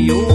you.